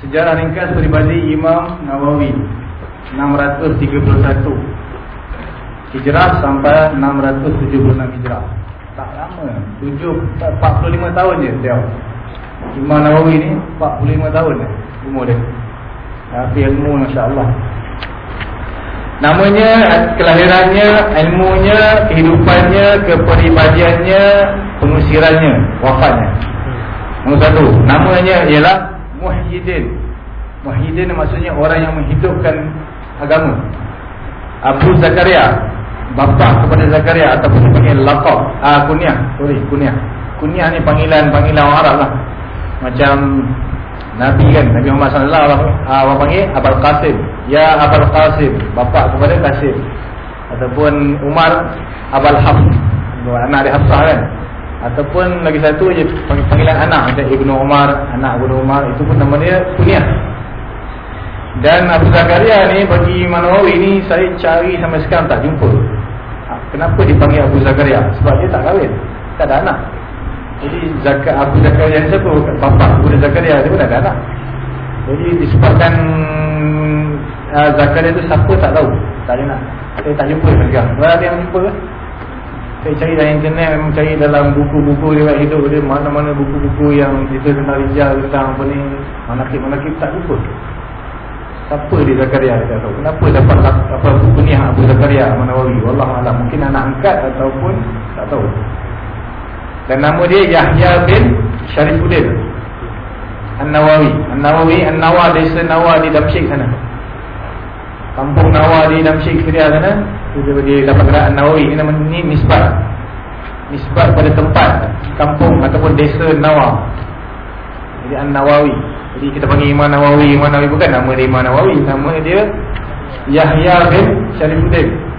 Sejarah ringkas peribadi Imam Nawawi 631 Hijrah sampai 676 Hijrah. Tak lama. 7, 45 tahun je dia. Imam Nawawi ni 45 tahun je Umur dia. Tapi ilmu Masya Allah Namanya, kelahirannya, ilmunya, kehidupannya, kepribadiannya, pengusirannya, wafatnya. Nombor satu, namanya ialah Muhyiddin. Muhyiddin maksudnya orang yang menghidupkan agama. Abu Zakaria, bapa kepada Zakaria ataupun dipanggil laqab, ah kunyah, sorry, kunyah. Kunyah ni panggilan-panggilan orang Arab lah. Macam Nabi kan Nabi Muhammad sallallahu alaihi wasallam apa panggil Abul Qasim. Ya Abul Qasim bapa kepada Qasim. Ataupun Umar Abul Hafs anak dia Hafsah kan. Ataupun lagi satu je panggilan anak macam Ibnu Umar anak Ibnu Umar itu pun nama dia kunyah. Dan Abu Zakaria ni bagi Manawawi ni saya cari sampai sekarang tak jumpa. Ha, kenapa dipanggil Abu Zakaria? Sebab dia tak kahwin tak ada anak jadi zakat Abu Zakaria ni siapa? Bapa Abu Zakaria dia pun ada anak. Jadi disebabkan uh, Zakaria tu siapa tak tahu. Tak ada nak. Saya tak jumpa sekarang. Ada yang jumpa ke? Saya cari dalam internet memang cari dalam buku-buku riwayat hidup dia mana-mana buku-buku yang cerita tentang rijal tentang apa ni manakib-manakib tak jumpa. Siapa dia Zakaria dia tahu. Kenapa dapat apa buku ni Abu Zakaria Manawawi? Wallahu a'lam. Mungkin anak angkat ataupun tak tahu. Dan nama dia Yahya bin Syarifuddin An-Nawawi. An-Nawawi An-Nawa desa Nawa di Damsyik sana. Kampung Nawa di Damsyik Syria sana. Itu dia dapat gerak An-Nawawi. Ini nama ini nisbat Nisbat pada tempat Kampung ataupun desa Nawa. Jadi An-Nawawi. Jadi kita panggil Imam Nawawi. Imam Nawawi bukan nama dia Imam Nawawi. Nama dia Yahya bin Syarifuddin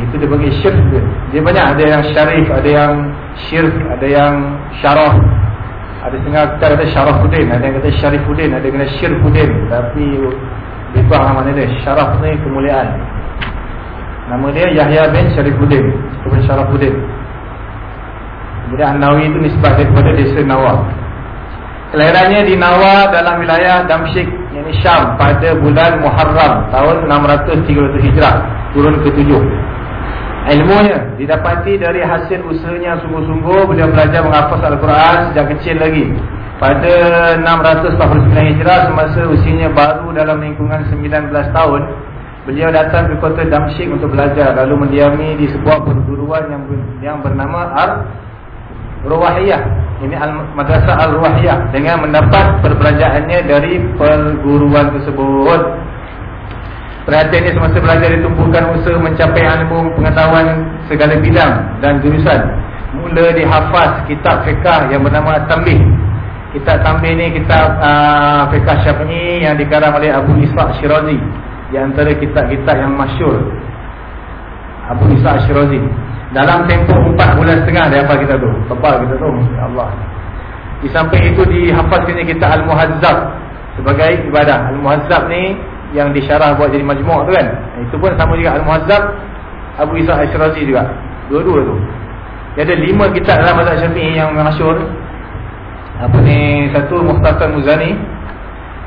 itu dia bagi syirk dia. Dia banyak ada yang syarif, ada yang syirk, ada yang syaraf. Ada setengah kita kata syarafuddin, ada yang kata syarifuddin, ada yang kata syirfuddin. Tapi itu mana dia? Syaraf ni kemuliaan. Nama dia Yahya bin Syarifuddin, kepada Syarafuddin. Kemudian An-Nawi itu nisbah dia kepada desa Nawa. Kelahirannya di Nawa dalam wilayah Damsyik, yang Syam pada bulan Muharram tahun 630 Hijrah, turun ke-7 ilmunya didapati dari hasil usahanya sungguh-sungguh. Beliau belajar menghafaz Al-Quran sejak kecil lagi. Pada 649 Hijrah semasa usianya baru dalam lingkungan 19 tahun beliau datang ke kota Damsyik untuk belajar. Lalu mendiami di sebuah perguruan yang yang bernama Al-Ruwahiyah ini Al-Madrasah Al-Ruwahiyah dengan mendapat perbelanjaannya dari perguruan tersebut Perhatian ini semasa belajar ditumpukan usaha mencapai ilmu pengetahuan segala bidang dan jurusan. Mula dihafaz kitab fiqah yang bernama Tambih. Kitab Tambih ni kitab uh, fiqah syafi'i yang dikarang oleh Abu Ishaq Shirazi. Di antara kitab-kitab yang masyur. Abu Ishaq Shirazi. Dalam tempoh 4 bulan setengah dia hafal kita tu. Tebal kita tu. Allah. Di samping itu dihafazkannya kitab Al-Muhazzab. Sebagai ibadah. Al-Muhazzab ni yang disyarah buat jadi majmuk tu kan. Itu pun sama juga Al-Muhazzab Abu Isa Al-Shirazi juga. Dua-dua tu. Dia ada lima kitab dalam mazhab syafi'i yang masyur apa ni? Satu Muhtasar Muzani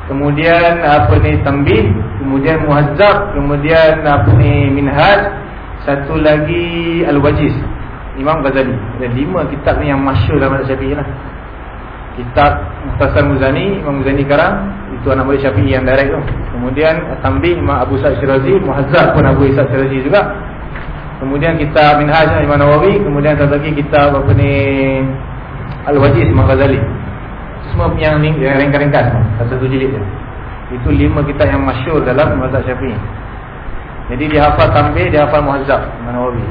kemudian apa ni? Tambih kemudian Muhazzab kemudian apa ni? Minhaj. Satu lagi Al-Wajiz. Imam Ghazali. Ada lima kitab ni yang masyur dalam mazhab syafi'i lah. Kitab Muhtasar Muzani Imam Muzani Karang itu anak murid Syafi'i yang direct tu kemudian Tambih Imam Abu Sa'id Syirazi Muhazzab pun Abu Isa Syirazi juga. Kemudian kitab Minhaj Imam Nawawi kemudian satu lagi kitab apa ni Al-Wajiz Imam Ghazali. Semua yang ringkas-ringkas. Satu-satu jilid tu itu lima kitab yang masyur dalam mazhab Syafi'i. Jadi dia hafal Tambih dia hafal Muhazzab Imam Nawawi.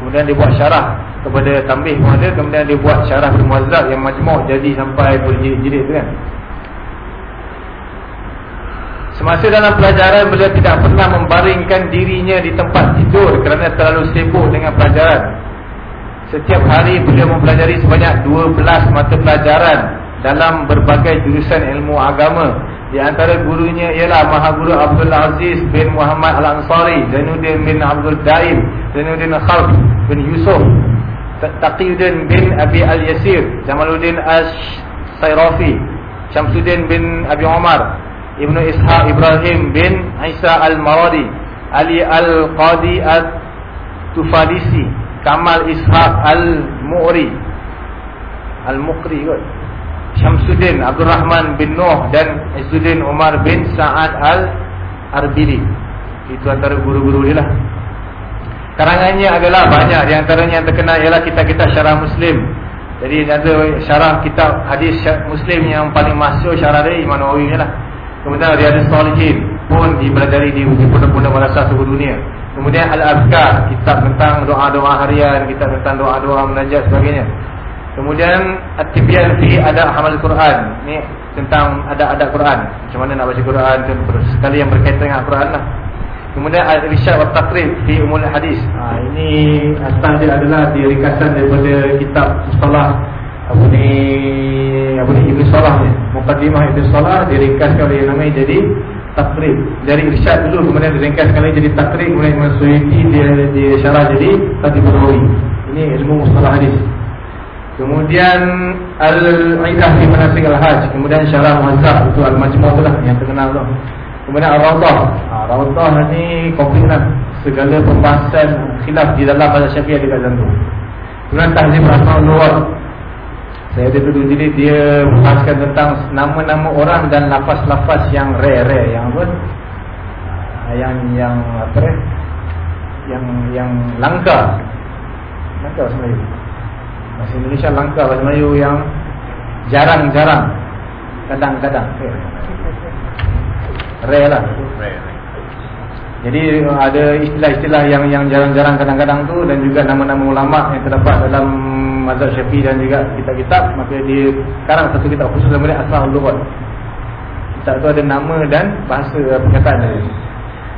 Kemudian dia buat syarah kepada tambih pun ada kemudian dia buat syarah muazzab yang majmuk jadi sampai berjilid-jilid tu kan semasa dalam pelajaran beliau tidak pernah membaringkan dirinya di tempat tidur kerana terlalu sibuk dengan pelajaran. Setiap hari beliau mempelajari sebanyak 12 mata pelajaran dalam berbagai jurusan ilmu agama. Di antara gurunya ialah Maha Guru Abdul Aziz bin Muhammad Al-Ansari Zainuddin bin Abdul Daim Zainuddin Khalf bin Yusuf Taqiyuddin bin Abi Al-Yasir Jamaluddin As-Sayrafi Syamsuddin bin Abi Umar Ibnu Ishaq Ibrahim bin Isa Al-Maradi Ali Al-Qadi At-Tufadisi Kamal Ishaq Al-Mu'ri Al-Muqri kot. Syamsuddin Abdul Rahman bin Nuh Dan Izzuddin Umar bin Sa'ad Al-Arbili Itu antara guru-guru dia lah. Karangannya adalah banyak. Di antaranya yang terkenal ialah kitab-kitab syarah Muslim. Jadi ada syarah kitab hadis Muslim yang paling masuk syarah dia Imam Nawawi lah Kemudian Riyadus Salihin pun dipelajari di pondok-pondok madrasah seluruh dunia. Kemudian Al-Azkar, kitab tentang doa-doa harian, kitab tentang doa-doa munajat sebagainya. Kemudian At-Tibyan fi Adab Hamal Quran. Ni tentang adab-adab Quran. Macam mana nak baca Quran terus sekali yang berkaitan dengan Al-Quran lah. Kemudian Al-Irsyad wa Taqrib fi Umul Hadis. Ha, ini asal dia adalah dirikasan daripada kitab Mustalah apa ni apa ni Ibnu Salah ni. Muqaddimah Ibnu Salah diringkaskan oleh namanya jadi Taqrib. Dari Irsyad dulu kemudian diringkaskan lagi jadi Taqrib kemudian Imam Suyuti dia dia syarah jadi Taqrib Nawawi. Ini ilmu Mustalah Hadis. Kemudian Al-Aidah fi Manasik Al-Hajj Kemudian Syarah Muhazzab Itu Al-Majmur tu lah yang terkenal tu Kemudian Al-Rawdah ha, Rawdah ni komplit lah Segala pembahasan khilaf di dalam bahasa syafi'ah di dalam tu Kemudian Tahzim Rahman Luar Saya ada duduk jadi dia Membahaskan tentang nama-nama orang Dan lafaz-lafaz yang rare-rare. Yang apa? Ha, Yang yang apa eh? Yang yang langka. Langka sebenarnya Bahasa Indonesia langka Bahasa Melayu yang Jarang-jarang. Kadang-kadang. Rare lah. Jadi ada istilah-istilah yang yang jarang-jarang kadang-kadang tu Dan juga nama-nama ulama' yang terdapat dalam Mazhab Syafi'i dan juga kitab-kitab Maka dia sekarang satu kitab khusus Namanya Asal Lurat Kitab tu ada nama dan bahasa perkataan dia.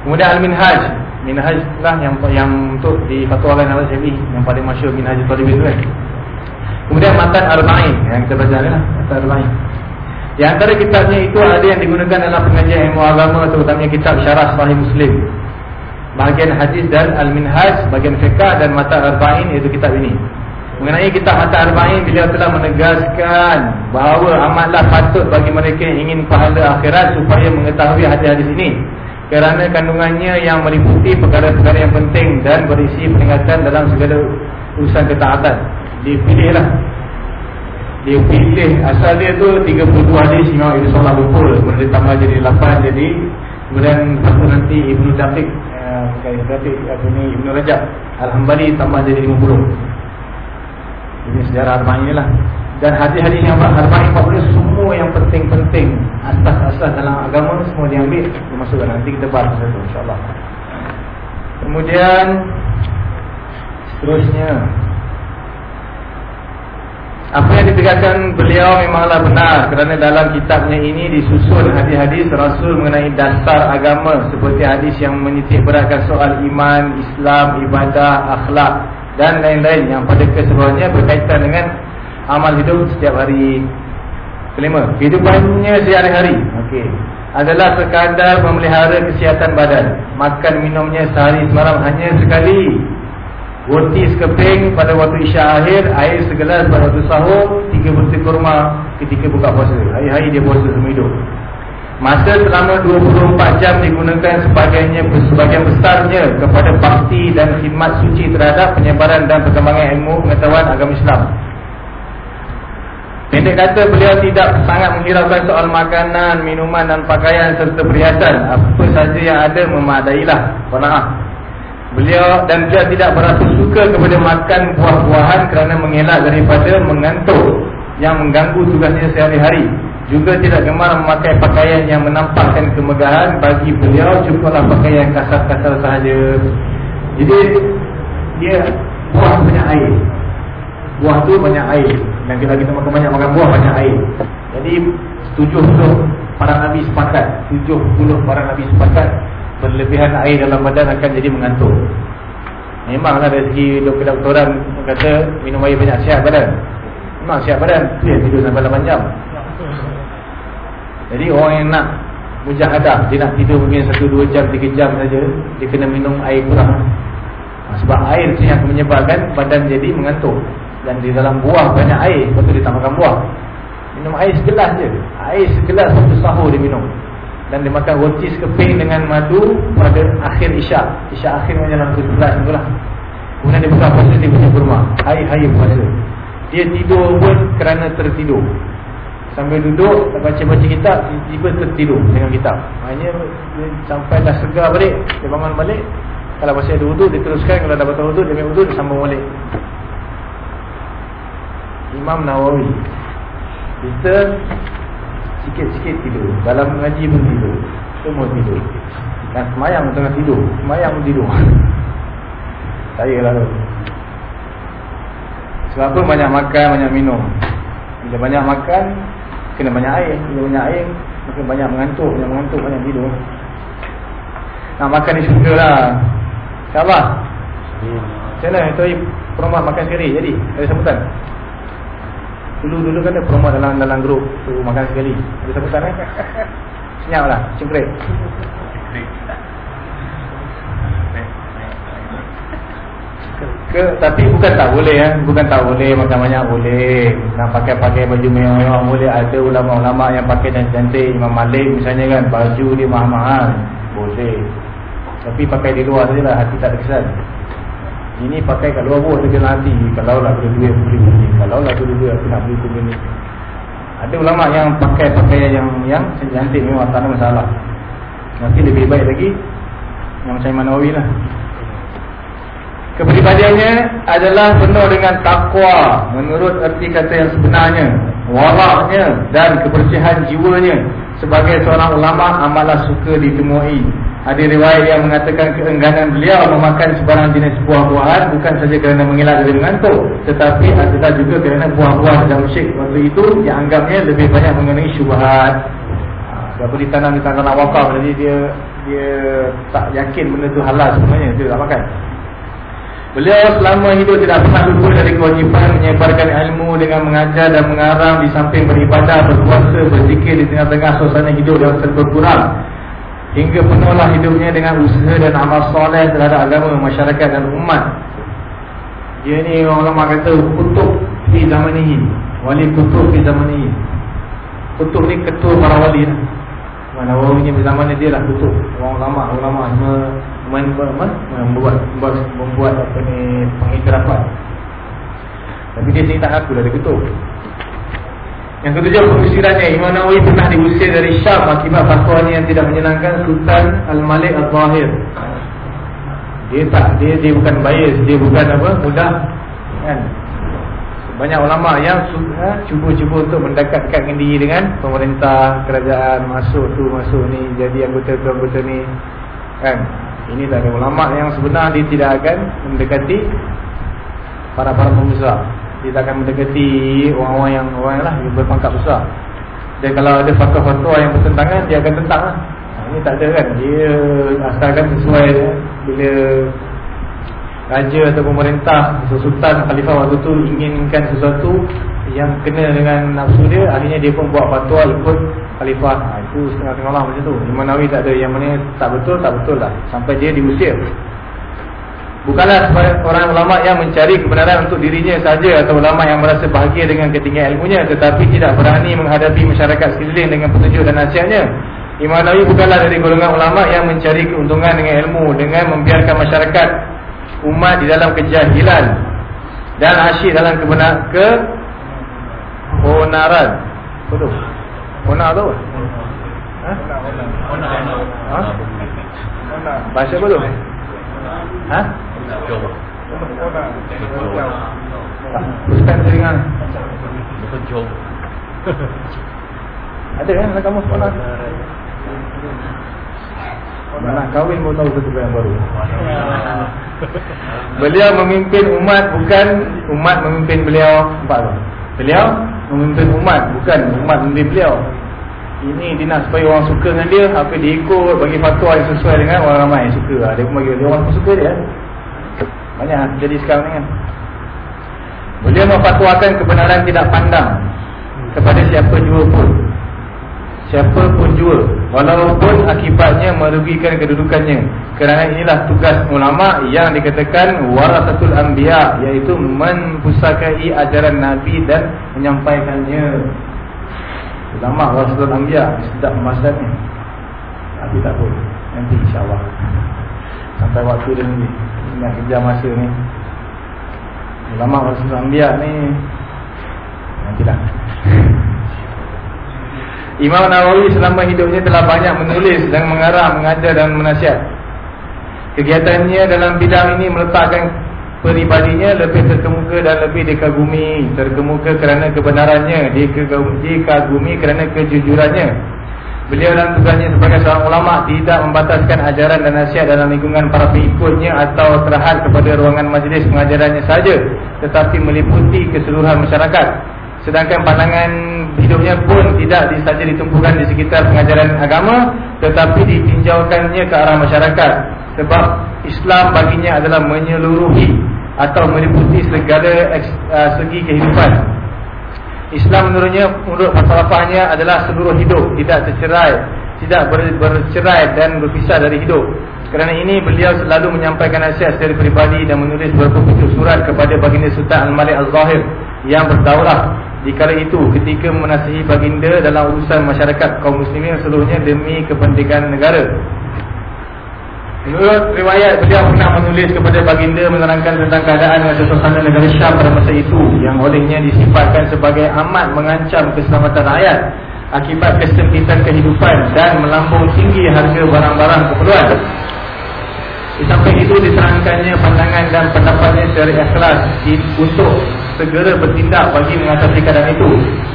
Kemudian Al-Minhaj. Minhaj lah yang yang untuk difatwakan oleh Syafi'i Yang paling masyur Minhaj Talibin tu kan. Kemudian Matan Arba'in Yang kita baca lah Matan Arba'in. Di antara kitabnya itu ada yang digunakan dalam pengajian ilmu agama Terutamanya kitab Syarah Sahih Muslim. Bahagian hadis dan Al-Minhaj Bahagian fiqah dan Matan Arba'in Iaitu kitab ini Mengenai kitab Matan Arba'in Beliau telah menegaskan Bahawa amatlah patut bagi mereka yang ingin pahala akhirat Supaya mengetahui hadis-hadis ini. Kerana kandungannya yang meliputi perkara-perkara yang penting dan berisi peringatan dalam segala urusan ketaatan. Dia pilih lah dia pilih asal dia tu 32 hadis Imam Ibn Salah betul kemudian tambah jadi 8 jadi kemudian satu nanti Ibn Dafiq uh, Dafiq apa ni Ibn Rajab Alhamdulillah tambah jadi 50 ini sejarah Arba'in lah. Dan hadis-hadis yang Arba'in 40 semua yang penting-penting asas-asas dalam agama semua diambil dimasukkan nanti kita bahas satu insyaAllah. Kemudian seterusnya. Apa yang ditegaskan beliau memanglah benar kerana dalam kitabnya ini disusun hadis-hadis Rasul mengenai dasar agama seperti hadis yang menitik beratkan soal iman, Islam, ibadah, akhlak dan lain-lain yang pada keseluruhannya berkaitan dengan amal hidup setiap hari. Kelima, kehidupannya sehari-hari. Okey. Adalah sekadar memelihara kesihatan badan. Makan minumnya sehari semalam hanya sekali Roti sekeping pada waktu isya akhir Air segelas pada waktu sahur Tiga butir kurma ketika buka puasa Hari-hari dia puasa semua hidup Masa selama 24 jam digunakan sebagainya sebagian besarnya kepada bakti dan khidmat suci terhadap penyebaran dan perkembangan ilmu pengetahuan agama Islam. Pendek kata beliau tidak sangat menghiraukan soal makanan, minuman dan pakaian serta perhiasan. Apa saja yang ada memadailah. Pernah Beliau dan dia tidak berasa suka kepada makan buah-buahan kerana mengelak daripada mengantuk yang mengganggu tugasnya sehari-hari. Juga tidak gemar memakai pakaian yang menampakkan kemegahan bagi beliau cukuplah pakaian kasar-kasar sahaja. Jadi dia buah banyak air. Buah tu banyak air. Dan kita kita makan banyak makan buah banyak air. Jadi 70 para nabi sepakat, 70 para nabi sepakat berlebihan air dalam badan akan jadi mengantuk. Memanglah dari segi doktor-doktoran kata minum air banyak sihat badan. Memang sihat badan, dia tidur sampai 8 jam. Jadi orang yang nak mujahadah, dia nak tidur mungkin 1 2 jam, 3 jam saja, dia kena minum air kurang. Sebab air tu yang menyebabkan badan jadi mengantuk. Dan di dalam buah banyak air Lepas tu dia tak makan buah. Minum air segelas je. Air segelas satu sahur dia minum. Dan dia makan roti sekeping dengan madu Pada akhir isyak. Isyak akhir dalam kesebelas tu lah. Kemudian dia buka puasa dia punya kurma. Air-air puasa Dia tidur pun kerana tertidur Sambil duduk baca-baca kitab Tiba-tiba tertidur dengan kitab. Maknanya sampai dah segar balik Dia bangun balik Kalau masih ada wuduk dia teruskan. Kalau dah batal wuduk dia ambil wuduk dia sambung balik. Imam Nawawi Kita Sikit-sikit tidur. Dalam mengaji pun tidur. Semua tidur. Dan semayang tengah tidur. Semayang pun tidur. Saya tu. Sebab apa? Banyak makan, banyak minum. Bila banyak makan Kena banyak air Bila banyak air Makin banyak mengantuk Banyak mengantuk Banyak tidur. Nak makan ni syurga lah. InsyaAllah. Macam mana Itu promote makan sekali Jadi Ada sambutan? Dulu-dulu kan ada promote dalam dalam grup tu Makan sekali. Ada sambutan eh? Senyap lah Cengkrik ke? Tapi bukan tak boleh kan bukan tak boleh makan banyak boleh. Nak pakai-pakai baju mewah-mewah boleh. Ada ulama-ulama yang pakai dan cantik. Imam Malik misalnya kan baju dia mahal-mahal. Boleh. Tapi pakai di luar sajalah hati tak terkesan. Ini pakai kat luar pun terkesan hati. Kalau lah ada duit beli ni kalau lah ada duit aku nak beli benda ni ada ulama yang pakai pakaian yang yang cantik memang tak ada masalah. Nanti lebih baik lagi yang macam Imam Nawawi lah Kepribadiannya adalah penuh dengan takwa menurut erti kata yang sebenarnya, waraknya dan kebersihan jiwanya. Sebagai seorang ulama amalah suka ditemui. Ada riwayat yang mengatakan keengganan beliau memakan sebarang jenis buah-buahan bukan saja kerana mengelak dari mengantuk, tetapi adalah juga kerana buah-buah dan musyrik waktu itu yang anggapnya lebih banyak mengenai syubhat. Sebab ditanam di tanah wakaf jadi dia dia tak yakin benda tu halal sebenarnya dia tak makan. Beliau selama hidup tidak pernah lupa dari kewajipan menyebarkan ilmu dengan mengajar dan mengarang di samping beribadah, berpuasa, berzikir di tengah-tengah suasana hidup yang serba kurang. Hingga penuhlah hidupnya dengan usaha dan amal soleh terhadap agama, masyarakat dan umat. Dia ni orang-orang kata kutub di zaman ini. Wali kutub di zaman ini. Kutub ni ketua para wali lah. Mana orang punya zaman dia lah kutub. Orang lama, orang lama semua membuat membuat membuat, membuat apa ni pengiktirafan. Tapi dia sendiri tak ngaku dari ketua. Yang ketujuh pengusirannya Imam Nawawi pernah diusir dari Syam akibat fatwanya yang tidak menyenangkan Sultan Al-Malik Al-Zahir. Dia tak dia dia bukan bias, dia bukan apa mudah kan. Banyak ulama yang ha, cuba-cuba untuk mendekatkan diri dengan pemerintah, kerajaan, masuk tu, masuk ni, jadi anggota tu, anggota ni kan. Ini dari ulama yang sebenar dia tidak akan mendekati para para pembesar. Dia akan mendekati orang-orang yang orang lah yang berpangkat besar. Dan kalau ada fatwa-fatwa yang bertentangan dia akan tentang lah. Ini tak ada kan. Dia asalkan sesuai bila raja atau pemerintah, sultan, khalifah waktu tu inginkan sesuatu yang kena dengan nafsu dia, akhirnya dia pun buat fatwa ikut khalifah. Ha, Itu setengah-tengah lah macam tu. Imam Nawawi tak ada yang mana tak betul, tak betul lah. Sampai dia diusir Bukanlah orang ulama yang mencari kebenaran untuk dirinya saja Atau ulama yang merasa bahagia dengan ketinggian ilmunya Tetapi tidak berani menghadapi masyarakat sekeliling dengan petunjuk dan nasihatnya. Imam Nawawi bukanlah dari golongan ulama yang mencari keuntungan dengan ilmu Dengan membiarkan masyarakat umat di dalam kejahilan Dan asyik dalam kebenaran ke Onaran Betul Ona tu? Ha? Ona. Ha? Bahasa apa tu? Ha? Bukan dengan Jom. Ada kan dalam kamus Ona? Nak kahwin pun tahu satu yang baru Beliau memimpin umat Bukan umat memimpin beliau Nampak tak? Beliau memimpin umat Bukan umat memimpin beliau. Ini dia nak supaya orang suka dengan dia Apa dia ikut bagi fatwa yang sesuai dengan orang ramai yang suka. Dia pun bagi dia orang pun suka dia Banyak jadi sekarang ni kan? Beliau memfatwakan kebenaran tidak pandang Kepada siapa juga pun Siapa pun jua Walaupun akibatnya merugikan kedudukannya. Kerana inilah tugas ulama yang dikatakan Warasatul Anbiya Iaitu mempusakai ajaran Nabi dan menyampaikannya. Ulama Warasatul Anbiya Sedap masa ni. Tapi tak pun Nanti insyaAllah. Sampai waktu dia ni Nak kejar masa ni. Ulama Warasatul Anbiya ni Nantilah Imam Nawawi selama hidupnya telah banyak menulis dan mengarah, mengajar dan menasihat. Kegiatannya dalam bidang ini meletakkan peribadinya lebih terkemuka dan lebih dikagumi. Terkemuka kerana kebenarannya, dikagumi kerana kejujurannya. Beliau dalam tugasnya sebagai seorang ulama tidak membataskan ajaran dan nasihat dalam lingkungan para pengikutnya atau terhad kepada ruangan majlis pengajarannya saja, tetapi meliputi keseluruhan masyarakat. Sedangkan pandangan hidupnya pun tidak saja ditumpukan di sekitar pengajaran agama Tetapi ditinjaukannya ke arah masyarakat. Sebab Islam baginya adalah menyeluruhi Atau meliputi segala uh, segi kehidupan. Islam menurutnya, menurut pasal-pasalnya adalah seluruh hidup Tidak tercerai Tidak ber, bercerai dan berpisah dari hidup. Kerana ini beliau selalu menyampaikan nasihat secara peribadi Dan menulis beberapa surat kepada baginda Sultan Al-Malik Al-Zahir Yang berdaulah di kala itu ketika menasihi baginda dalam urusan masyarakat kaum muslimin seluruhnya demi kepentingan negara. Menurut riwayat beliau pernah menulis kepada baginda menerangkan tentang keadaan dan suasana negara Syam pada masa itu yang olehnya disifatkan sebagai amat mengancam keselamatan rakyat akibat kesempitan kehidupan dan melambung tinggi harga barang-barang keperluan. Di samping itu diserangkannya pandangan dan pendapatnya secara ikhlas untuk segera bertindak bagi mengatasi keadaan itu.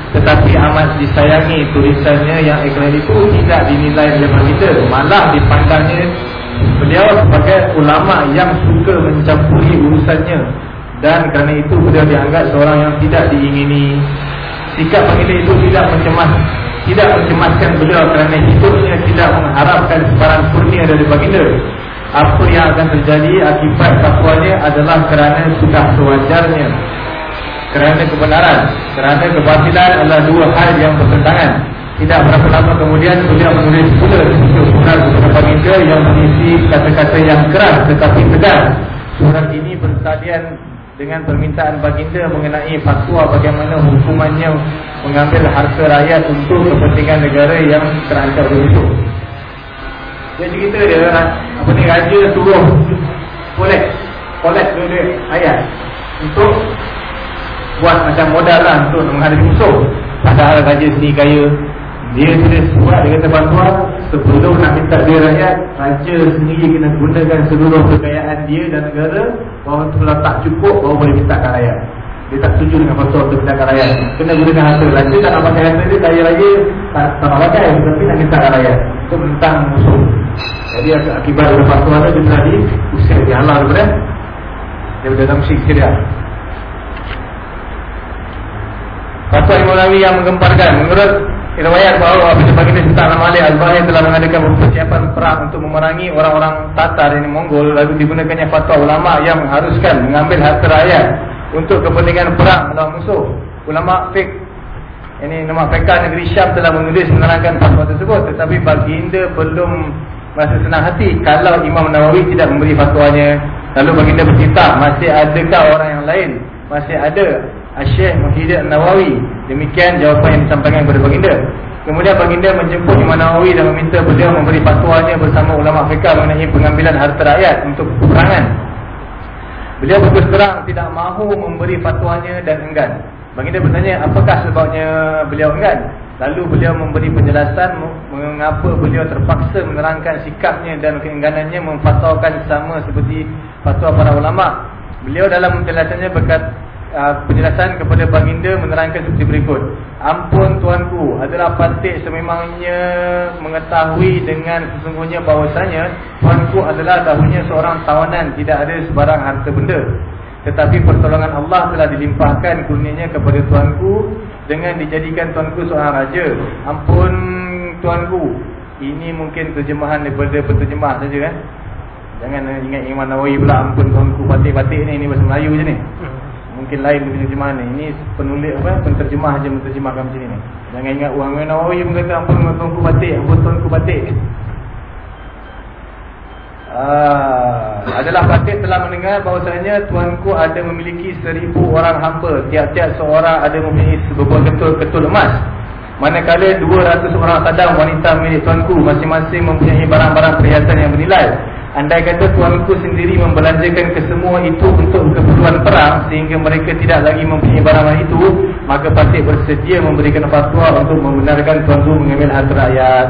Tetapi amat disayangi tulisannya yang ikhlas itu tidak dinilai oleh kita malah dipandangnya beliau sebagai ulama yang suka mencampuri urusannya. Dan kerana itu beliau dianggap seorang yang tidak diingini. Sikap baginda itu tidak mencemas tidak mencemaskan beliau kerana hidupnya tidak mengharapkan sebarang kurnia dari baginda. Apa yang akan terjadi akibat fatwanya adalah kerana sudah sewajarnya kerana kebenaran kerana kebatilan adalah dua hal yang bertentangan tidak berapa lama kemudian beliau menulis pula untuk surat kepada baginda yang mengisi kata-kata yang keras tetapi tegas surat ini bersalian dengan permintaan baginda mengenai fatwa bagaimana hukumannya mengambil harta rakyat untuk kepentingan negara yang terancam itu. Dia cerita dia apa ni raja suruh kolek kolek duit ayat untuk buat macam modal lah untuk menghadapi musuh padahal raja sendiri kaya dia tulis surat dia kata bantuan. Sebelum nak minta dia rakyat raja sendiri kena gunakan seluruh kekayaan dia dan negara. Bahawa kalau tak cukup baru boleh mintakan rakyat. Dia tak setuju dengan bantuan untuk mintakan rakyat. Kena gunakan harta. Raja tak nak pakai harta dia kaya raja tak, tak nak pakai tapi nak mintakan rakyat. Itu tentang musuh. Jadi akibat dari bantuan dia tadi usir dihalang daripada daripada dalam sikir dia Fatwa Imam Nawawi yang menggemparkan. Menurut riwayat bahawa apabila baginda Sultan Al-Malik Al-Bahir telah mengadakan persiapan perang untuk memerangi orang-orang Tatar ini Mongol lalu digunakannya fatwa ulama yang mengharuskan mengambil harta rakyat untuk kepentingan perang melawan musuh. Ulama fiqh ini nama fiqh negeri Syam telah menulis menerangkan fatwa tersebut tetapi baginda belum merasa senang hati kalau Imam Nawawi tidak memberi fatwanya. Lalu baginda bercerita masih adakah orang yang lain? Masih ada Syekh Muhyiddin Nawawi. Demikian jawapan yang disampaikan kepada baginda. Kemudian baginda menjemput Imam Nawawi dan meminta beliau memberi fatwanya bersama ulama fiqh mengenai pengambilan harta rakyat untuk peperangan. Beliau berterus terang tidak mahu memberi fatwanya dan enggan. Baginda bertanya apakah sebabnya beliau enggan? Lalu beliau memberi penjelasan mengapa beliau terpaksa menerangkan sikapnya dan keengganannya memfatwakan sama seperti fatwa para ulama. Beliau dalam penjelasannya berkata Uh, penjelasan kepada baginda menerangkan seperti berikut. Ampun tuanku adalah patut sememangnya mengetahui dengan sesungguhnya bahawasanya Tuanku adalah tahunya seorang tawanan tidak ada sebarang harta benda. Tetapi pertolongan Allah telah dilimpahkan kurnianya kepada tuanku Dengan dijadikan tuanku seorang raja. Ampun tuanku. Ini mungkin terjemahan daripada penterjemah saja kan Jangan ingat Imam Nawawi pula ampun tuanku. Batik-batik ni Ini bahasa Melayu je ni mungkin lain penerjemah ni. Ini penulis apa? Penterjemah aja menterjemahkan macam ni. Jangan ingat Imam Nawawi pun kata ampun tuanku batik, ampun tuanku batik. Ah, adalah patut telah mendengar bahawasanya tuanku ada memiliki seribu orang hamba tiap-tiap seorang ada mempunyai sebuah ketul-ketul emas manakala dua ratus orang sadang wanita milik tuanku masing-masing mempunyai barang-barang perhiasan yang bernilai andai kata tuanku sendiri membelanjakan kesemua itu untuk keperluan perang sehingga mereka tidak lagi mempunyai barang itu maka patut bersedia memberikan fatwa untuk membenarkan tuanku mengambil harta rakyat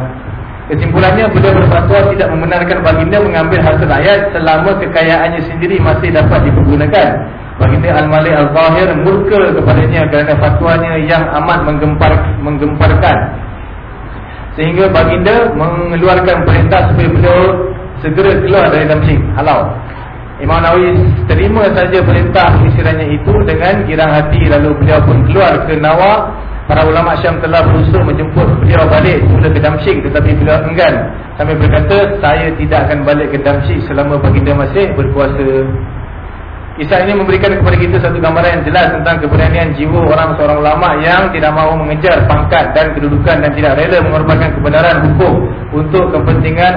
Kesimpulannya beliau berfatwa tidak membenarkan baginda mengambil harta rakyat selama kekayaannya sendiri masih dapat dipergunakan. Baginda Al-Malik Al-Zahir murka kepadanya kerana fatwanya yang amat menggempar, menggemparkan. Sehingga baginda mengeluarkan perintah supaya beliau segera keluar dari Damsyik. Halau. Imam Nawawi terima saja perintah istilahnya itu dengan girang hati lalu beliau pun keluar ke Nawa Para ulama Syam telah berusaha menjemput beliau balik semula ke Damsyik tetapi beliau enggan sampai berkata saya tidak akan balik ke Damsyik selama baginda masih berpuasa. Kisah ini memberikan kepada kita satu gambaran yang jelas tentang keberanian jiwa orang seorang ulama yang tidak mahu mengejar pangkat dan kedudukan dan tidak rela mengorbankan kebenaran hukum untuk kepentingan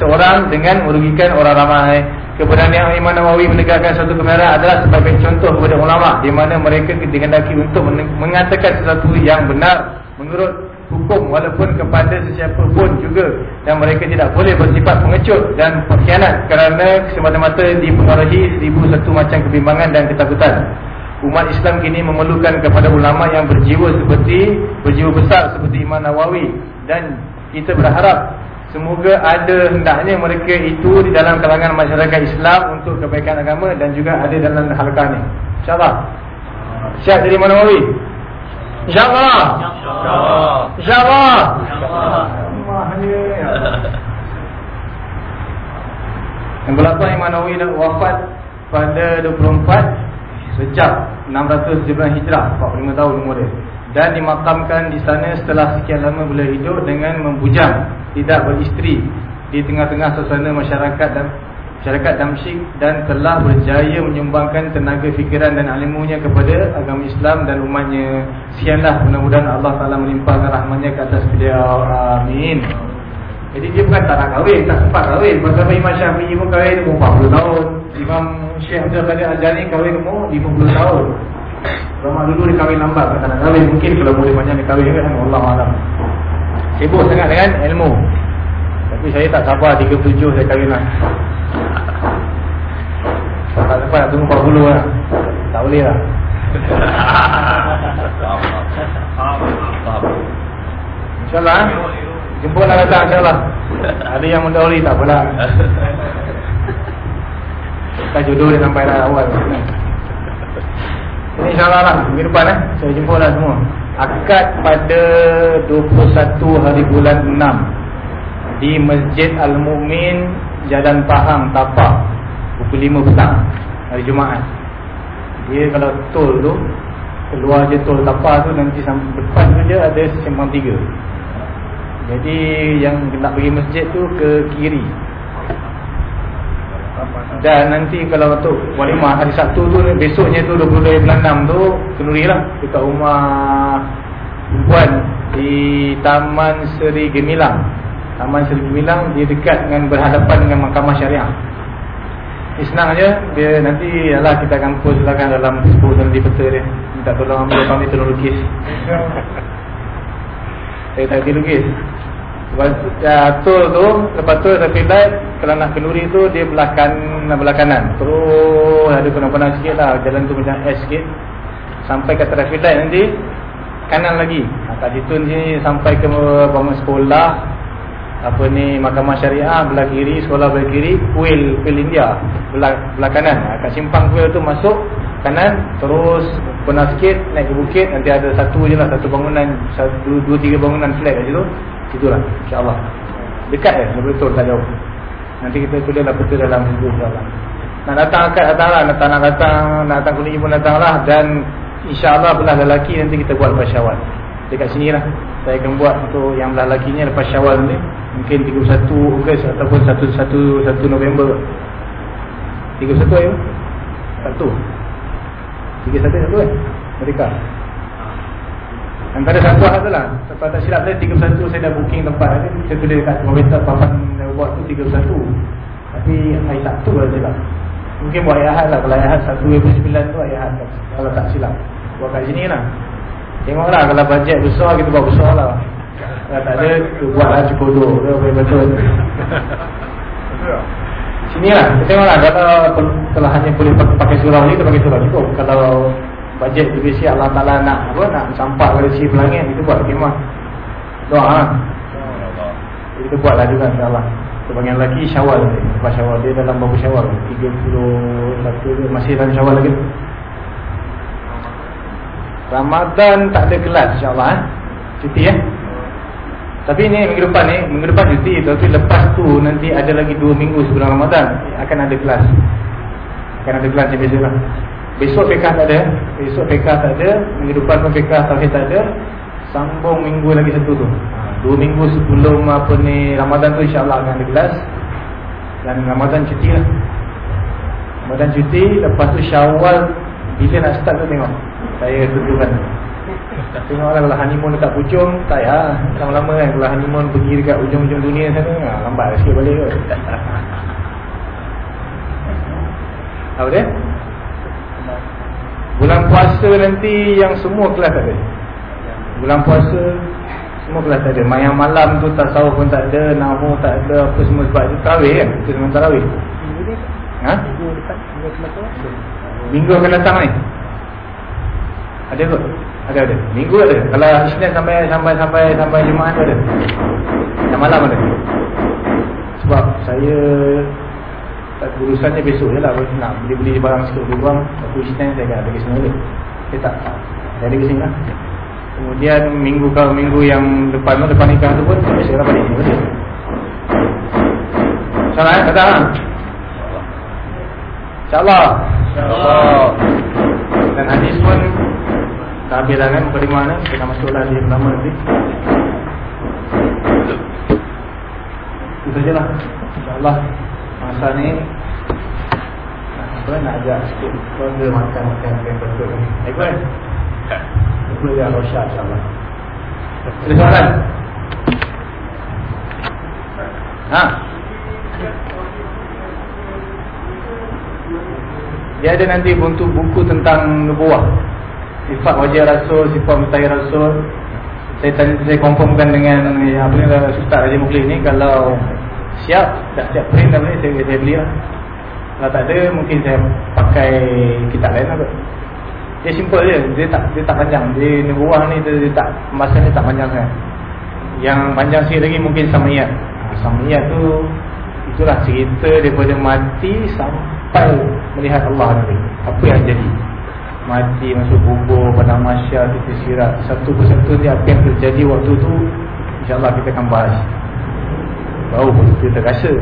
seorang dengan merugikan orang ramai. Keberanian Imam Nawawi menegakkan satu kebenaran adalah sebagai contoh kepada ulama di mana mereka dikehendaki untuk mengatakan sesuatu yang benar menurut hukum walaupun kepada sesiapa pun juga dan mereka tidak boleh bersifat pengecut dan pengkhianat kerana semata-mata dipengaruhi seribu satu macam kebimbangan dan ketakutan. Umat Islam kini memerlukan kepada ulama yang berjiwa seperti berjiwa besar seperti Imam Nawawi dan kita berharap Semoga ada hendaknya mereka itu di dalam kalangan masyarakat Islam untuk kebaikan agama dan juga ada dalam halkah ni. InsyaAllah. Siap dari mana Mawi? InsyaAllah. InsyaAllah. InsyaAllah. Yang berlaku Imam Nawawi wafat pada 24 sejak 617 Hijrah, 45 tahun umur dia dan dimakamkan di sana setelah sekian lama beliau hidup dengan membujang tidak beristeri di tengah-tengah suasana masyarakat dan masyarakat Damsyik dan telah berjaya menyumbangkan tenaga fikiran dan ilmunya kepada agama Islam dan umatnya. Sekianlah mudah-mudahan Allah Taala melimpahkan rahmatnya ke atas beliau. Amin. Jadi dia bukan tak nak kahwin, tak sempat kahwin. Pasal Imam Syafi'i pun kahwin umur 40 tahun. Imam Syekh Abdul Qadir Al-Jani kahwin umur 50 tahun. Lama dulu dia kahwin lambat Kata nak kahwin. Mungkin kalau boleh banyak dia kahwin kan Allah Allah Sibuk sangat dengan ilmu. Tapi saya tak sabar 37 saya kahwin lah Tak sempat nak tunggu 40 lah. Tak boleh lah. InsyaAllah Jemput lah datang insyaAllah Ada yang mendahului tak apalah. Kita jodoh dia sampai lah awal. Ini insyaAllah lah. Minggu depan eh. Saya jumpa lah semua Akad pada 21 hari bulan 6 Di Masjid Al-Mu'min Jalan Pahang Tapak. Pukul 5 petang Hari Jumaat. Dia kalau tol tu Keluar je tol Tapak tu Nanti sampai depan tu je ada simpang 3 Jadi yang nak pergi masjid tu ke kiri dan nanti kalau untuk walimah hari Sabtu tu Besoknya tu 22 bulan 6 tu Kenduri lah. Dekat rumah Perempuan Di Taman Seri Gemilang. Taman Seri Gemilang Dia dekat dengan berhadapan dengan Mahkamah Syariah. Ini senang aja Dia nanti Yalah kita akan post lah kan Dalam Facebook dan di peta dia. Minta tolong ambil kami tolong lukis. Saya tak kerti lukis Ya, tol tu lepas tu light kalau nak kenduri tu dia belah kan belah kanan. Terus ada penuh-penuh sikit lah jalan tu macam S sikit. Sampai ke traffic light nanti kanan lagi. Ha, kat situ ni sampai ke bangun sekolah apa ni mahkamah syariah belah kiri sekolah belah kiri kuil kuil India belah belah kanan. Ha, kat simpang kuil tu masuk kanan terus penuh sikit naik ke bukit nanti ada satu je lah satu bangunan satu dua tiga bangunan flat kat situ Itulah insyaAllah. Dekat eh betul tak jauh. Nanti kita tulis lah betul dalam hidup insyaAllah. Nak datang akad datang lah Nak nak datang Nak datang kuning pun datang lah. Dan insyaAllah belah lelaki nanti kita buat lepas syawal. Dekat sini lah Saya akan buat untuk yang belah lakinya lepas syawal ni. Mungkin 31 Ogos ataupun 1, 1, 1 November. 31 ayo 1 Tiga satu satu kan Mereka Antara satu hal tu lah. Kalau tak silap saya 31 saya dah booking tempat Saya tulis dekat pemerintah papan buat tu 31 Tapi hari Sabtu lah silap Mungkin buat ayat lah. Kalau ayat 1 tu ayat Kalau tak silap. Buat kat sini lah. Tengoklah kalau bajet besar kita buat besar lah. Kalau tak ada kita buat lah cukup dua. Betul-betul Sini lah. Kita tengoklah Kalau, kalau hanya boleh pakai surau ni Kita pakai surau cukup. Kalau bajet lebih siap Allah Ta'ala nak apa nak campak pada si pelangit kita buat kemah doa lah kita buat lah juga insyaAllah. Sebagian lelaki syawal lepas syawal dia dalam babu syawal. 31 masih dalam syawal lagi. Ramadan tak ada kelas insyaAllah eh? cuti ya? Tapi ni minggu depan ni minggu depan cuti tapi lepas tu nanti ada lagi 2 minggu sebelum Ramadan akan ada kelas. Akan ada kelas yang biasa lah Besok fiqah tak ada Besok fiqah tak ada Minggu depan pun tauhid tak ada Sambung minggu lagi satu tu. Ha, Dua minggu sebelum apa ni Ramadan tu insyaAllah akan ada kelas. Dan Ramadan cuti lah. Ramadan cuti Lepas tu syawal Bila nak start tu tengok. Saya tentukan Tengoklah kalau honeymoon dekat pucung Tak ya Lama-lama kan Kalau honeymoon pergi dekat ujung-ujung dunia sana ha, Lambat sikit balik kot. Apa dia? Bulan puasa nanti yang semua kelas ada. Bulan puasa Semua kelas ada. Mayang malam tu tahu pun tak ada Namu tak ada Apa semua sebab itu tarawih kan? Itu semua tarawih Ha? Minggu akan datang ni. Ada kot Ada ada. Minggu ada. Kalau Isnin sampai sampai sampai sampai Jumaat ada. Yang malam ada. Sebab saya tak urusannya besok je lah. Nak beli-beli barang sikit lebih kurang aku Isnin saya akan pergi sini balik saya tak. Saya ada ke sini lah. Kemudian minggu kalau minggu yang depan tu depan nikah tu pun saya akan balik sini balik salah eh? Kata lah insyaAllah. insyaAllah. Dan hadis pun tak habis lah kan muka mana kita masuklah di pertama nanti. Itu sajalah. insyaAllah masa ni apa nak ajak sikit? Keluarga makan-makan yang betul ni baik kan boleh dia rosyad insyaAllah. Ada soalan ha? Dia ada nanti untuk buku tentang nubuah. Sifat wajah rasul sifat mustahil rasul. Saya tanya saya confirmkan dengan apa ni Ustaz Raja Muklis ni kalau siap. Tak siap. Print dah boleh saya, saya beli lah kalau tak ada mungkin saya pakai kitab lain lah dia simple je. Dia tak dia tak panjang. Dia nubuah ni dia, dia tak masa ni tak panjang kan. Yang panjang sikit lagi mungkin samayat ha, samayat tu itulah cerita daripada mati sampai melihat Allah nanti. Apa yang jadi? Mati masuk kubur pada masyarakat kita sirat. Satu persatu dia apa yang terjadi waktu tu insyaAllah kita akan bahas Baru pun kita terasa.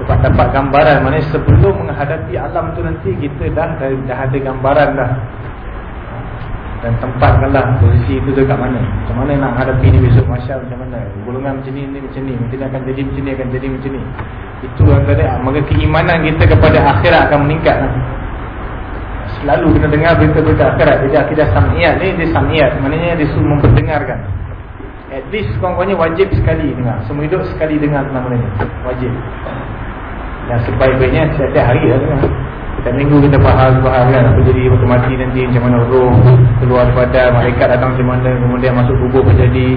Dapat dapat gambaran. Maksudnya sebelum menghadapi alam tu nanti Kita dah, dah, dah ada gambaran dah. Dan tempatkanlah posisi itu dekat mana. Macam mana nak hadapi ni besok Masya macam mana? Golongan macam ni, ni macam ni. Mungkin akan jadi macam ni, akan jadi macam ni. Itu yang tadi Maka keimanan kita kepada akhirat akan meningkat lah. Selalu kena dengar berita-berita akhirat. Jadi akidah sam'iyat ni Dia sam'iyat Maknanya dia suruh memperdengarkan At least kurang-kurangnya wajib sekali dengar. Semua hidup sekali dengar tentang benda Wajib. Yang sebaik-baiknya setiap hari lah dengar. Setiap minggu kita bahas-bahas kan Apa jadi waktu mati nanti macam mana roh Keluar daripada malaikat datang macam mana Kemudian masuk kubur apa jadi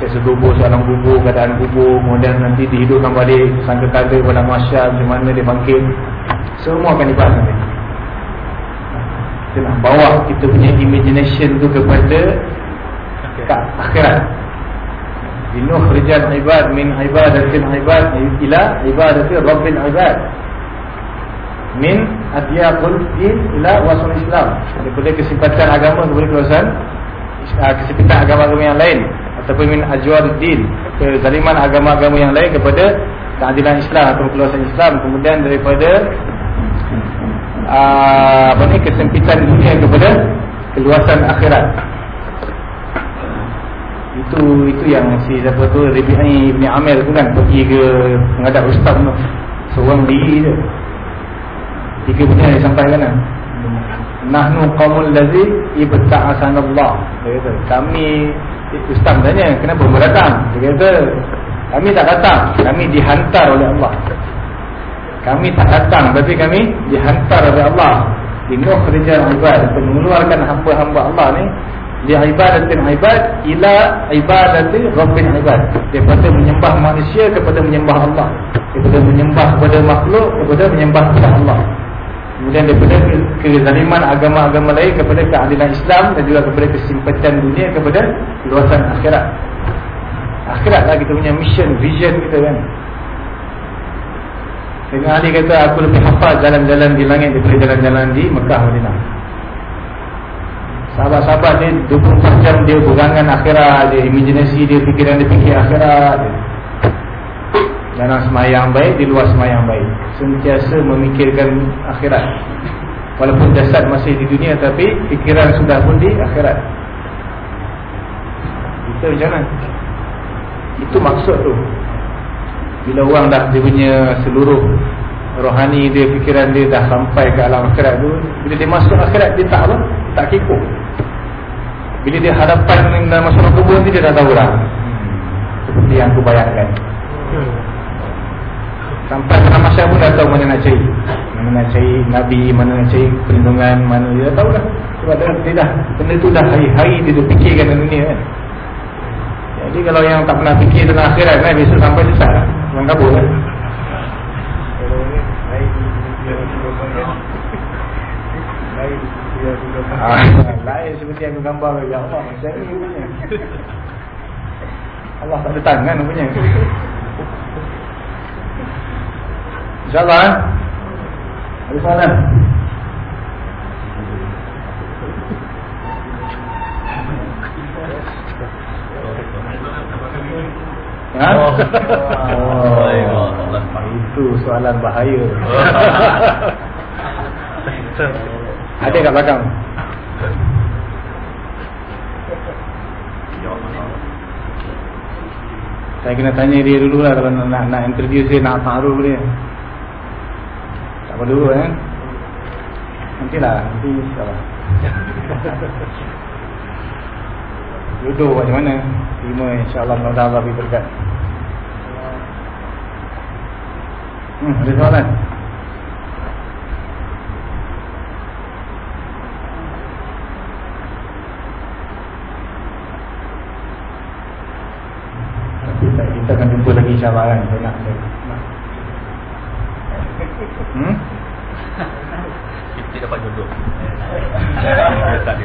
Siasa kubur soalan kubur, keadaan kubur Kemudian nanti dihidupkan balik Sangka-sangka pada masyarakat macam mana dia bangkit. Semua akan dibahas nanti. Kita nak bawa kita punya imagination tu kepada akhirat ibad min ibadatil ibad ila ibadati rabbil ibad min adyaqul din ila wasul islam daripada kesempatan agama kepada keluasan ah, kesempatan agama-agama yang lain ataupun min ajwar din kezaliman agama-agama yang lain kepada keadilan Islam atau keluasan Islam. Kemudian daripada uh, apa ni kesempitan dunia kepada keluasan akhirat itu itu yang si siapa tu Rabi'i Ibn Amir tu kan pergi ke menghadap ustaz tu. Seorang diri je tiga punya dia sampaikan lah nahnu qaumul ladzi ibta'asana Allah dia kata kami ustaz tanya kenapa belum datang? Dia kata kami tak datang. Kami dihantar oleh Allah. Kami tak datang tapi kami dihantar oleh Allah. Inuh kerja untuk mengeluarkan hamba-hamba Allah ni di ibadatin ibad ila ibadati rabbil ibad. Daripada menyembah manusia kepada menyembah Allah. Daripada menyembah kepada makhluk kepada menyembah kepada Allah. Kemudian daripada kezaliman agama-agama lain kepada keadilan Islam dan juga kepada kesimpatan dunia kepada luasan akhirat. Akhirat lah kita punya mission vision kita kan. Sayyidina Ali kata aku lebih hafal jalan-jalan di langit daripada jalan-jalan di Mekah Madinah Sahabat-sahabat ni 24 jam dia berangan akhirat Dia imajinasi dia fikiran dia fikir akhirat. Dalam semayang baik di luar semayang baik. Sentiasa memikirkan akhirat. Walaupun jasad masih di dunia Tapi fikiran sudah pun di akhirat. Itu macam? Itu maksud tu. Bila orang dah dia punya seluruh Rohani dia, fikiran dia dah sampai ke alam akhirat tu Bila dia masuk akhirat dia tak apa? Tak kipuk Bila dia hadapan dalam masuk kubur tu dia dah tahu dah. Seperti yang aku bayangkan. Sampai dalam masa pun dah tahu mana nak cari. Mana nak cari Nabi, mana nak cari perlindungan Mana dia dah tahu dah. Sebab dia, dah, benda tu dah hari-hari dia dah fikirkan dalam dunia kan. Jadi kalau yang tak pernah fikir tentang akhirat kan Besok sampai sesat lah Orang kabur kan Ah, lain seperti yang aku gambar Ya Allah macam ni punya Allah tak ada tangan punya InsyaAllah eh? Ada soalan Ha? Oh. Oh. Itu soalan bahaya Ada kat belakang. Saya kena tanya dia dulu lah Kalau nak, nak interview saya Nak taruh dia. Tak dulu eh. Nantilah Nanti insyaAllah. Duduk macam mana? Terima insyaAllah Mudah-mudahan Allah beri berkat. Hmm, ada soalan? Kita kan Saya nak Hmm? Kita dapat jodoh Tak ada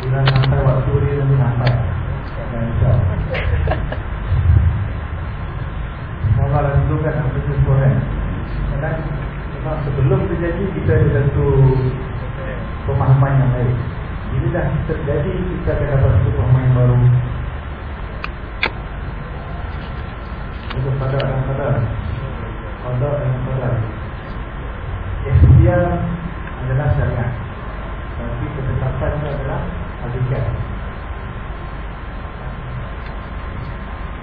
Bulan sampai waktu dia nanti sampai Dan insyaAllah Tentukan apa sesuatu kan. Sebab sebelum terjadi kita ada satu Pemahaman yang baik Bila dah terjadi kita akan dapat satu pemahaman yang baru. Itu pada dan pada Pada dan pada Ikhtiar adalah syariat. Tapi ketetapannya adalah hakikat.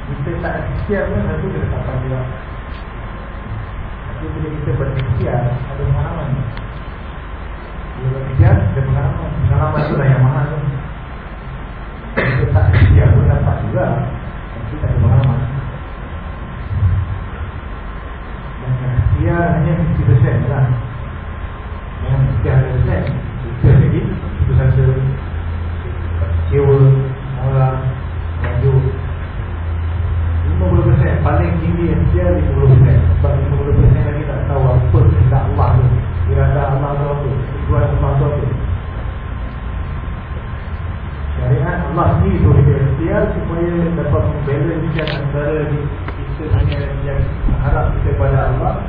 Kita tak ikhtiar pun satu ketetapan juga Tapi bila kita berikhtiar ada pengalaman. Bila berikhtiar ada pengalaman. Pengalaman itulah yang mahal tu? Kita tak ikhtiar pun dapat juga. Tapi tak ada pengalaman. Dan ikhtiar hanya 50% lah. Yang sekian persen Bisa jadi Itu saja Kecewa ideal supaya dapat membalancekan antara ni kita hanya yang harap kepada Allah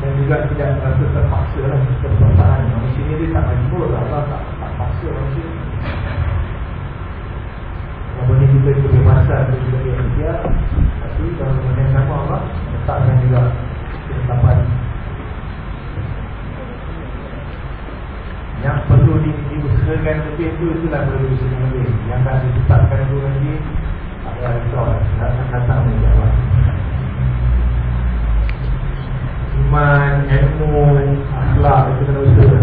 dan juga tidak merasa terpaksa lah terpaksaan manusia ni dia tak majbur lah. Allah tak, tak paksa manusia. Apa ni kita kebebasan dan juga yang ideal tapi kalau dengan sama Allah letakkan juga ketetapan kemudian Okey itu itulah perlu disini Yang tak ditetapkan itu lagi Tak payah risau Datang datang menjawab Iman, ilmu, akhlak itu kena usaha.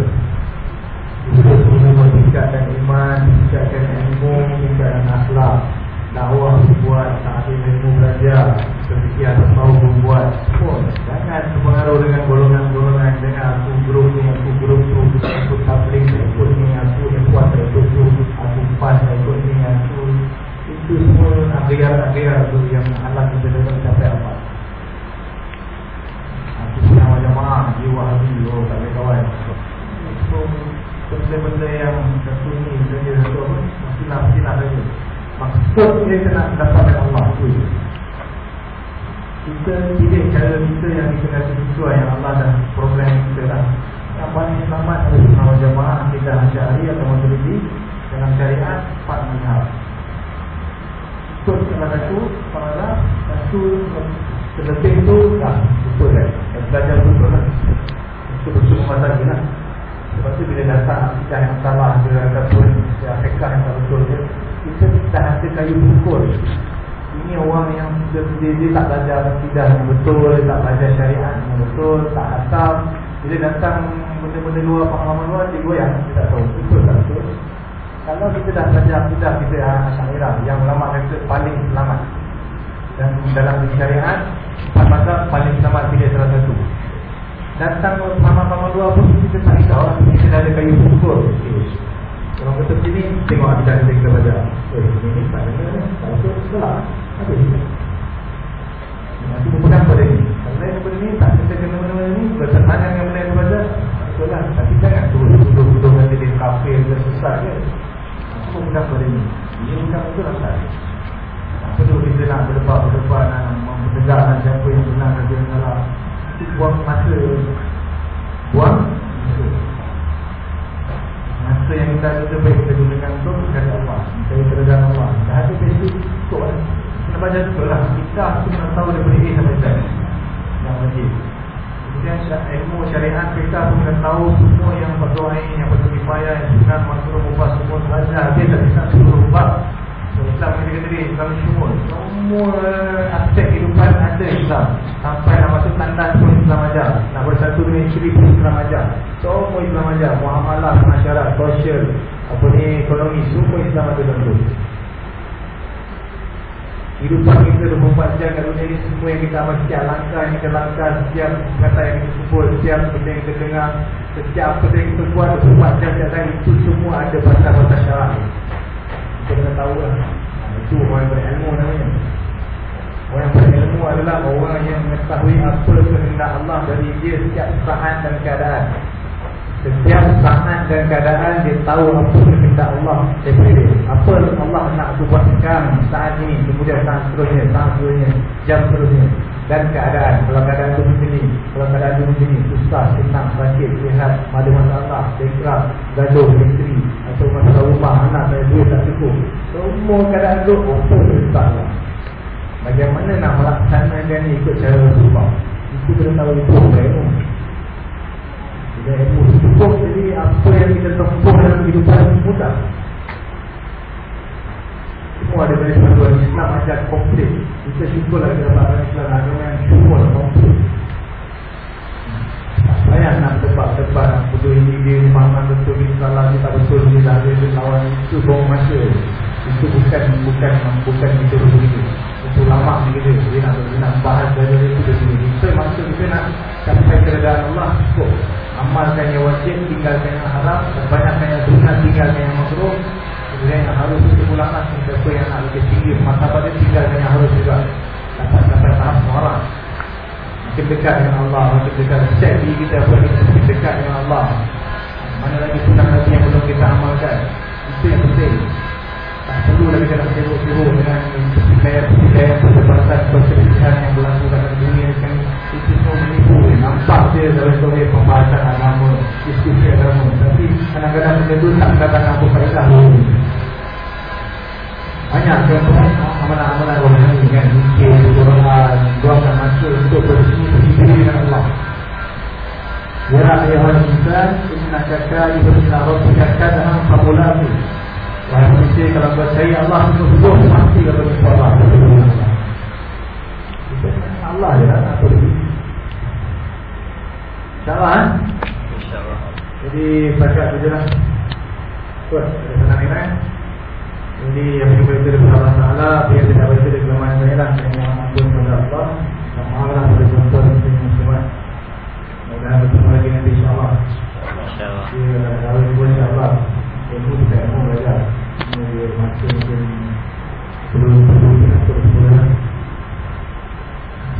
Usaha semua meningkatkan iman, meningkatkan ilmu, meningkatkan akhlak. Dakwah buat tak ada ilmu belajar seperti atau membuat pun. Jangan terpengaruh dengan golongan-golongan dengan aku grup ni aku grup tu aku tabling saya ikut ni aku ikhwan saya ikut tu aku pan saya ikut ni aku itu semua akhir-akhir tu yang halang kita dapat capai apa. Aku punya jamaah jiwa hati oh tak boleh kawan. So benda-benda yang satu ni saja satu apa mestilah-mestilah saja. Maksud kita nak dapatkan Allah itu Kita pilih cara kita yang kita kata sesuai Yang Allah dah program kita dah. Yang paling selamat adalah Nama jamaah kita syari atau majoriti Dalam syariat Empat mazhab Ikut salah satu Salah satu Selebih itu Dah betul kan Yang belajar betul lah. Itu betul masa lagi lah. Sebab tu bila datang Akidah yang salah Bila ataupun Afrika yang tak betul dia. Kita tak ada kayu pukul. Ini orang yang dia, dia tak belajar akidah yang betul dia tak belajar syariat yang betul tak asam bila datang benda-benda luar pengalaman luar dia goyang dia tak tahu betul tak betul kalau kita dah belajar akidah kita asyairah yang ulama kata paling selamat dan dalam syariat empat masa paling selamat pilih salah satu datang pengalaman luar pun kita tak tahu kita dah ada kayu pukul kalau kata sini tengok ada yang kita baca. Eh, ini tak ada. Tak ada salah. Apa ini? Nanti berpegang pada ini. Lain daripada ini, tak kita kena mana-mana ini. Bertentangan dengan benda yang baca. Itulah. Tapi jangan tuduh-tuduh nanti dia kafir dia sesat ke. Aku berpegang pada ini. Ini bukan betul lah tak. Perlu kita nak berdebat-berdebat nak mempertegakkan siapa yang benar dan yang salah. Itu buang masa. Buang Masa yang kita ada gunakan untuk mencari Allah Mencari kerajaan Allah Dah ada basic cukup kan Kena baca betul lah Kita aku kena tahu daripada A sampai Z Yang wajib Kemudian ilmu syariat kita pun kena tahu semua yang berdoain Yang berkifayah, yang sunat, maksuruh, mubah Semua belajar Dia tak bisa seluruh bab Islam kita kata dia Islam syumul Semua aspek kehidupan ada Islam. Sampai nak masuk tandas pun Islam ajar. Nak bersatu dengan isteri pun Islam ajar. Semua Islam ajar. Muamalah, masyarakat, sosial Apa ni, ekonomi Semua Islam ada dalam tu Kehidupan kita 24 jam kat dunia ni Semua yang kita amal setiap langkah yang kita langkah Setiap kata yang kita sebut Setiap benda yang kita dengar Setiap apa yang kita buat 24 jam setiap hari Itu semua ada pasal-pasal syarat kita kena tahu lah. Itu orang berilmu namanya. Orang yang berilmu adalah orang yang mengetahui apa kehendak Allah dari dia setiap saat dan keadaan Setiap saat dan keadaan dia tahu apa kehendak Allah daripada Apa Allah nak buat sekarang saat ini Kemudian saat seterusnya, saat seterusnya, jam seterusnya. Dan keadaan kalau keadaan itu begini kalau keadaan itu begini susah, senang, sakit, sihat ada masalah, dekrak, gaduh, isteri atau masalah rumah, anak saya duit tak cukup. Semua keadaan itu apa susah bagaimana nak melaksanakan ikut cara Rasulullah itu kena tahu itu ilmu ilmu cukup jadi apa yang kita tempuh dalam kehidupan mudah semua ada dari panduan Islam ajar komplit. Kita syukur lagi dapat agama Islam. Agama yang syukur komplit. Saya nak debat-debat Nak putus ini dia Fahaman betul Ini salah Ini tak betul Ini tak ada Ini lawan. Itu bawa masa. Itu bukan Bukan Bukan kita begitu Itu lama begitu Dia nak Dia nak bahas Dari itu Dia begitu Kita masa kita nak Capai keredaan Allah? Cukup Amalkan yang wajib Tinggalkan yang haram Banyakkan yang sunnah Tinggalkan yang makruh. Kemudian yang harus itu ulama Siapa yang nak lebih tinggi Masa pada tinggalkan yang harus juga. Dapat sampai tahap orang Makin dekat dengan Allah Makin dekat Cek diri kita apa Makin dekat dengan Allah. Mana lagi sunnah lagi yang belum kita amalkan? Itu yang penting Tak perlu lagi kita nak sibuk-sibuk Dengan pertikaian-pertikaian Perdebatan perselisihan yang berlaku dalam dunia ini Itu Nampak dia dalam story pembahasan agama Diskusi agama Tapi kadang-kadang benda itu tak datang apa faedah banyak contoh amalan-amalan orang ini kan Zikir, Quran, doakan masa untuk bersini Bersini dengan Allah Ya ayuhal insan innaka kadhibun ila rabbika kadhan famulaqi. Wahai manusia kalau cari Allah sungguh pasti kau jumpa Allah. Allah ya apa lagi? InsyaAllah eh? InsyaAllah. Jadi baca saja lah. Tuan, ada senang ini eh? Jadi yang kita baca dari Allah Ta'ala Apa yang tidak baca dari kelemahan saya lah Yang mohon ampun kepada Allah Sama Allah pada tuan-tuan dan muslimat Mudah-mudahan bertemu lagi nanti insyaAllah InsyaAllah. Dia kalau ibu insyaAllah Ilmu kita ilmu belajar Ini masa mungkin sebelum kita mula